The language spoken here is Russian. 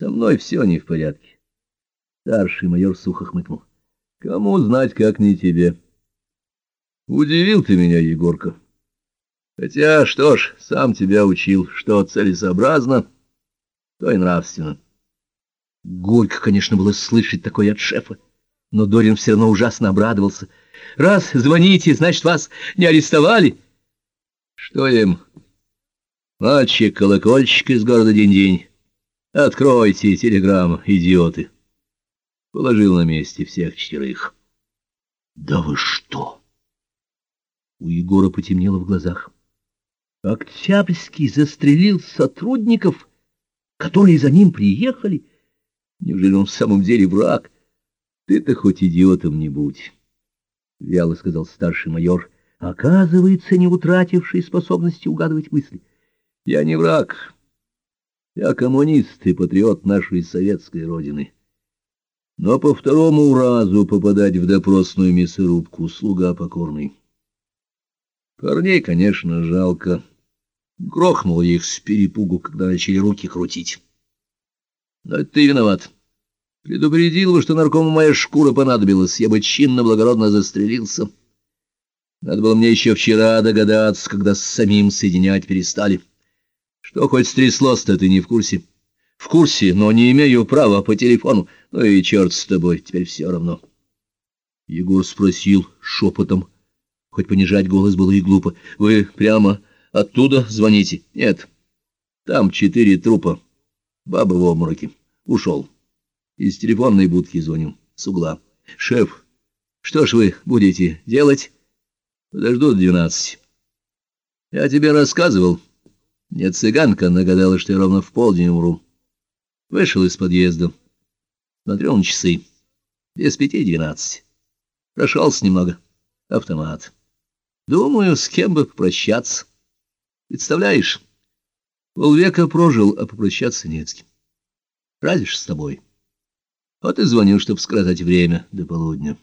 Со мной все не в порядке. Старший майор сухо хмыкнул. Кому знать, как не тебе. Удивил ты меня, Егорка. Хотя, что ж, сам тебя учил, что целесообразно, то и нравственно. Горько, конечно, было слышать такое от шефа, но Дорин все равно ужасно обрадовался. «Раз звоните, значит, вас не арестовали?» «Что им?» «Мальчик-колокольчик из города День-День. Откройте телеграмму, идиоты!» Положил на месте всех четверых. «Да вы что?» У Егора потемнело в глазах. Октябрьский застрелил сотрудников, которые за ним приехали. Неужели он в самом деле враг? Ты-то хоть идиотом не будь, — вяло сказал старший майор, оказывается, не утративший способности угадывать мысли. Я не враг. Я коммунист и патриот нашей советской родины. Но по второму разу попадать в допросную мясорубку слуга покорный. Парней, конечно, жалко. Грохнул их с перепугу, когда начали руки крутить. Но ты виноват. Предупредил бы, что наркому моя шкура понадобилась, я бы чинно-благородно застрелился. Надо было мне еще вчера догадаться, когда с самим соединять перестали. Что хоть стряслось-то, ты не в курсе? В курсе, но не имею права по телефону. Ну и черт с тобой, теперь все равно. Егор спросил шепотом, Хоть понижать голос было и глупо. Вы прямо оттуда звоните? Нет. Там четыре трупа. Баба в обмороке. Ушел. Из телефонной будки звоню. С угла. Шеф, что ж вы будете делать? Подожду до двенадцати. Я тебе рассказывал. Мне цыганка нагадала, что я ровно в полдень умру. Вышел из подъезда. Смотрел на часы. Без пяти двенадцать. Прошелся немного. Автомат. Думаю, с кем бы попрощаться. Представляешь, полвека прожил, а попрощаться не с кем. Разве с тобой. Вот и звоню, чтобы скоротать время до полудня.